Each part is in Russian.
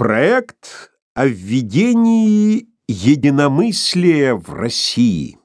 Проект о введении единомыслия в России.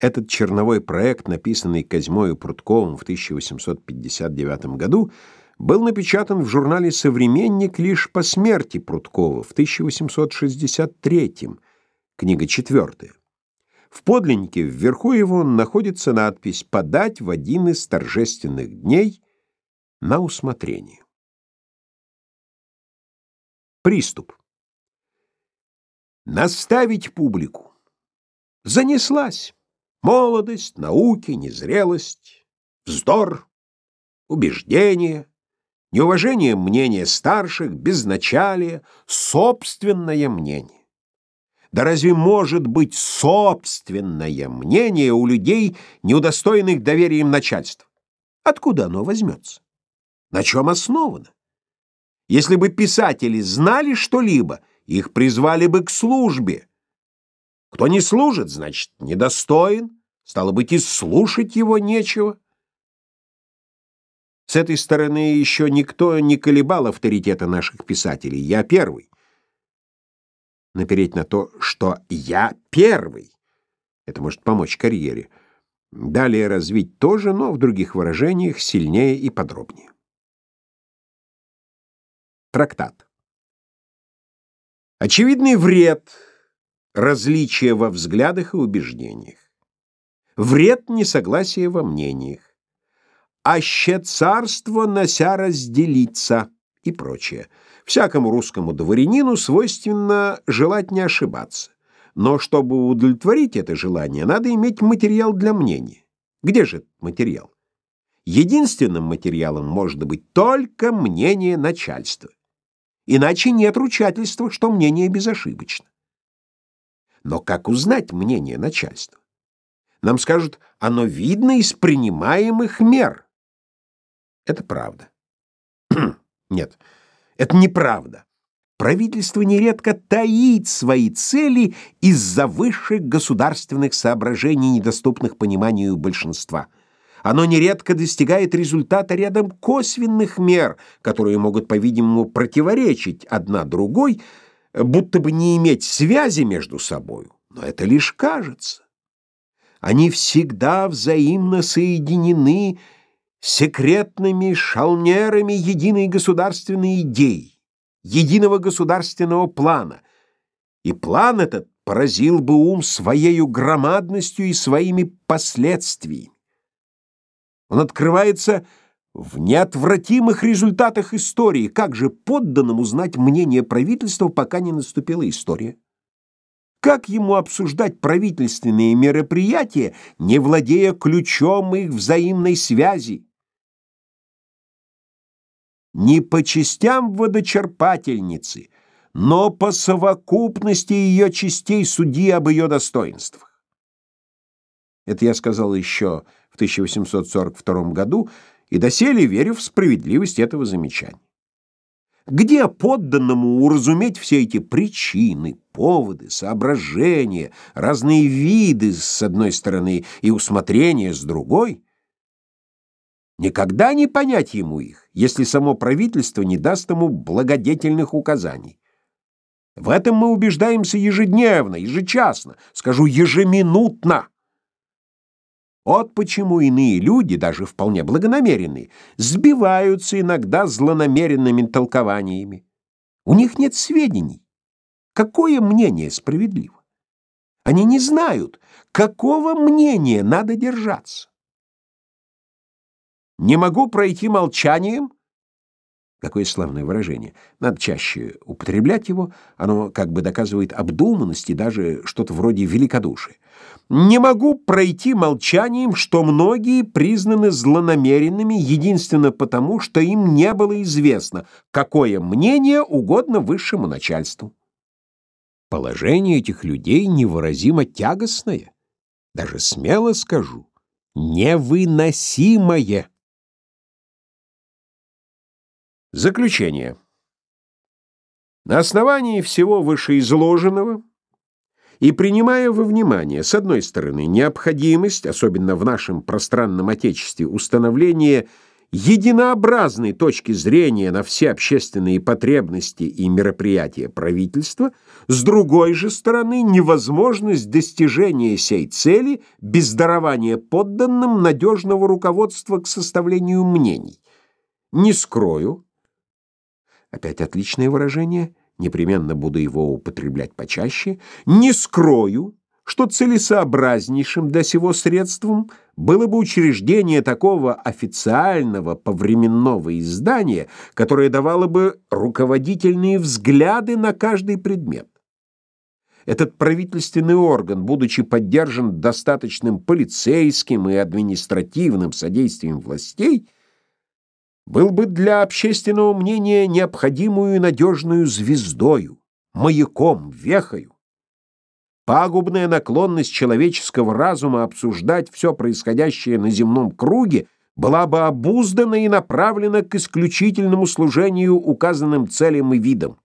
Этот черновой проект, написанный Козьмою Прудковым в 1859 году, был напечатан в журнале «Современник» лишь по смерти Прудкова в 1863 книга четвертая. В подлиннике вверху его находится надпись «Подать в один из торжественных дней на усмотрение». Приступ. Наставить публику. Занеслась. Молодость, науки, незрелость, вздор, убеждение, неуважение мнения старших, безначалие, собственное мнение. Да разве может быть собственное мнение у людей, неудостоенных доверием начальства? Откуда оно возьмется? На чем основано? Если бы писатели знали что-либо, их призвали бы к службе. Кто не служит, значит, недостоин, стало быть, и слушать его нечего. С этой стороны еще никто не колебал авторитета наших писателей. Я первый. Напереть на то, что я первый. Это может помочь карьере. Далее развить тоже, но в других выражениях сильнее и подробнее. Трактат. Очевидный вред различия во взглядах и убеждениях. Вред несогласия во мнениях. Аще царство нося разделиться и прочее. Всякому русскому дворянину свойственно желать не ошибаться. Но чтобы удовлетворить это желание, надо иметь материал для мнения. Где же этот материал? Единственным материалом может быть только мнение начальства. Иначе нет ручательства, что мнение безошибочно. Но как узнать мнение начальства? Нам скажут, оно видно из принимаемых мер. Это правда. Нет, это неправда. Правительство нередко таит свои цели из-за высших государственных соображений, недоступных пониманию большинства – оно нередко достигает результата рядом косвенных мер, которые могут, по-видимому, противоречить одна другой, будто бы не иметь связи между собой. Но это лишь кажется. Они всегда взаимно соединены секретными шалнерами единой государственной идеи, единого государственного плана. И план этот поразил бы ум своей громадностью и своими последствиями. Он открывается в неотвратимых результатах истории. Как же подданному знать мнение правительства, пока не наступила история? Как ему обсуждать правительственные мероприятия, не владея ключом их взаимной связи? Не по частям водочерпательницы, но по совокупности ее частей суди об ее достоинствах. Это я сказал еще в 1842 году и доселе верю в справедливость этого замечания. Где подданному уразуметь все эти причины, поводы, соображения, разные виды с одной стороны и усмотрения с другой? Никогда не понять ему их, если само правительство не даст ему благодетельных указаний. В этом мы убеждаемся ежедневно, ежечасно, скажу ежеминутно. Вот почему иные люди, даже вполне благонамеренные, сбиваются иногда злонамеренными толкованиями. У них нет сведений. Какое мнение справедливо? Они не знают, какого мнения надо держаться. Не могу пройти молчанием Какое славное выражение. Надо чаще употреблять его, оно как бы доказывает обдуманность и даже что-то вроде великодушия. Не могу пройти молчанием, что многие признаны злонамеренными единственно потому, что им не было известно, какое мнение угодно высшему начальству. Положение этих людей невыразимо тягостное, даже смело скажу, невыносимое. Заключение. На основании всего вышеизложенного и принимая во внимание, с одной стороны, необходимость, особенно в нашем пространном Отечестве, установления единообразной точки зрения на все общественные потребности и мероприятия правительства, с другой же стороны невозможность достижения сей цели без дарования подданным надежного руководства к составлению мнений. Не скрою, опять отличное выражение, непременно буду его употреблять почаще, не скрою, что целесообразнейшим до сего средством было бы учреждение такого официального повременного издания, которое давало бы руководительные взгляды на каждый предмет. Этот правительственный орган, будучи поддержан достаточным полицейским и административным содействием властей, был бы для общественного мнения необходимую и надежную звездою, маяком, вехою. Пагубная наклонность человеческого разума обсуждать все происходящее на земном круге была бы обуздана и направлена к исключительному служению указанным целям и видам.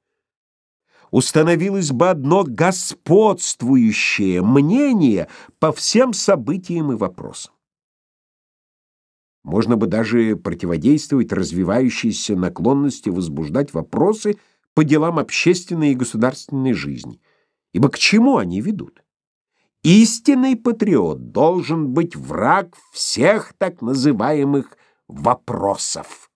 Установилось бы одно господствующее мнение по всем событиям и вопросам. Можно бы даже противодействовать развивающейся наклонности возбуждать вопросы по делам общественной и государственной жизни. Ибо к чему они ведут? Истинный патриот должен быть враг всех так называемых вопросов.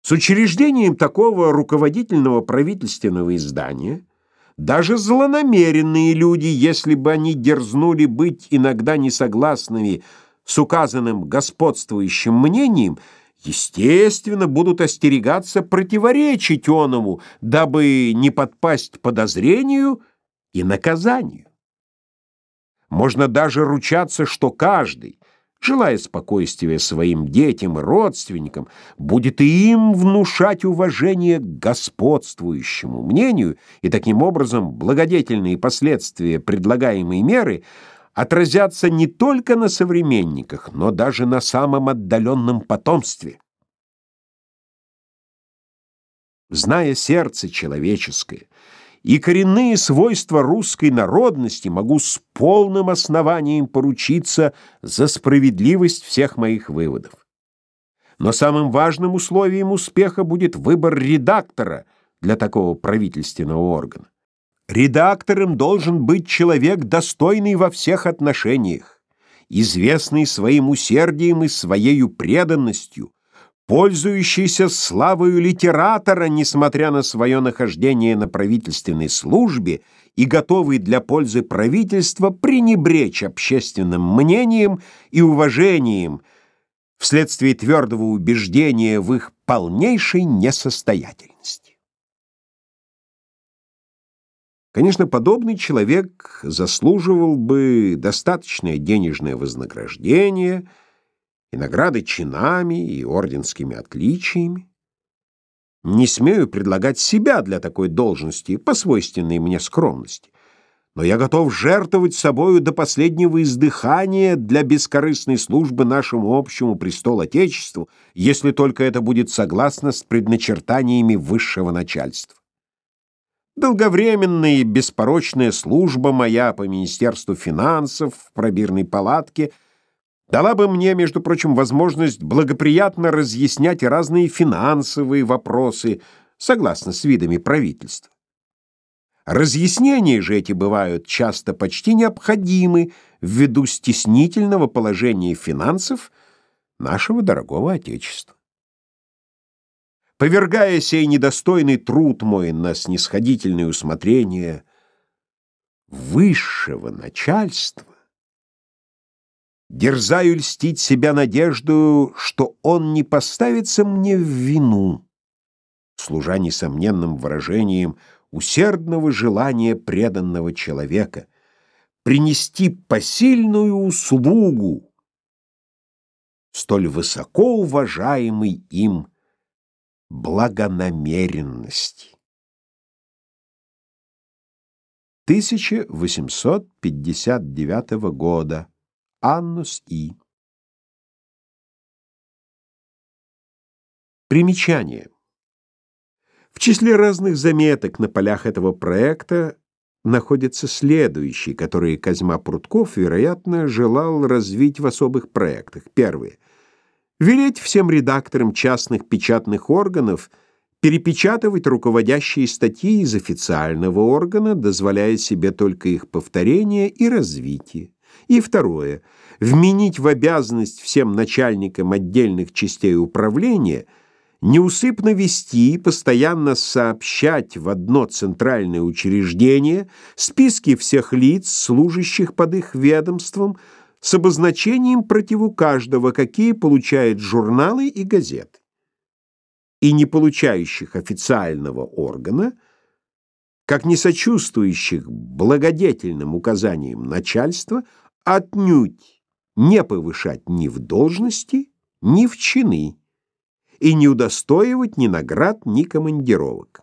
С учреждением такого руководительного правительственного издания даже злонамеренные люди, если бы они дерзнули быть иногда несогласными с указанным господствующим мнением, естественно, будут остерегаться противоречить оному, дабы не подпасть подозрению и наказанию. Можно даже ручаться, что каждый, желая спокойствия своим детям и родственникам, будет и им внушать уважение к господствующему мнению, и таким образом благодетельные последствия предлагаемой меры – отразятся не только на современниках, но даже на самом отдаленном потомстве. Зная сердце человеческое и коренные свойства русской народности, могу с полным основанием поручиться за справедливость всех моих выводов. Но самым важным условием успеха будет выбор редактора для такого правительственного органа. Редактором должен быть человек, достойный во всех отношениях, известный своим усердием и своей преданностью, пользующийся славою литератора, несмотря на свое нахождение на правительственной службе и готовый для пользы правительства пренебречь общественным мнением и уважением вследствие твердого убеждения в их полнейшей несостоятельности. Конечно, подобный человек заслуживал бы достаточное денежное вознаграждение и награды чинами и орденскими отличиями. Не смею предлагать себя для такой должности по свойственной мне скромности, но я готов жертвовать собою до последнего издыхания для бескорыстной службы нашему общему престолу Отечеству, если только это будет согласно с предначертаниями высшего начальства. Долговременная и беспорочная служба моя по Министерству финансов в пробирной палатке дала бы мне, между прочим, возможность благоприятно разъяснять разные финансовые вопросы, согласно с видами правительства. Разъяснения же эти бывают часто почти необходимы ввиду стеснительного положения финансов нашего дорогого Отечества. Повергая сей недостойный труд мой на снисходительное усмотрение высшего начальства, дерзаю льстить себя надежду, что он не поставится мне в вину, служа несомненным выражением усердного желания преданного человека, принести посильную услугу столь высоко уважаемый им благонамеренности. 1859 года. Аннус И. Примечание. В числе разных заметок на полях этого проекта находятся следующие, которые Козьма Прутков, вероятно, желал развить в особых проектах. Первое. Велеть всем редакторам частных печатных органов перепечатывать руководящие статьи из официального органа, дозволяя себе только их повторение и развитие. И второе. Вменить в обязанность всем начальникам отдельных частей управления неусыпно вести и постоянно сообщать в одно центральное учреждение списки всех лиц, служащих под их ведомством, с обозначением против каждого, какие получают журналы и газеты. И не получающих официального органа, как не сочувствующих благодетельным указаниям начальства, отнюдь не повышать ни в должности, ни в чины и не удостоивать ни наград, ни командировок.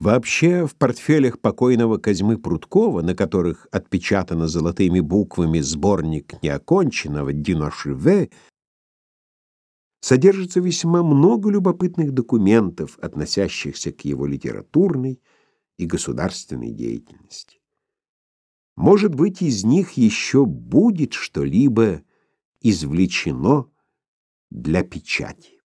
Вообще, в портфелях покойного Козьмы Пруткова, на которых отпечатано золотыми буквами сборник неоконченного «Диношеве», содержится весьма много любопытных документов, относящихся к его литературной и государственной деятельности. Может быть, из них еще будет что-либо извлечено для печати.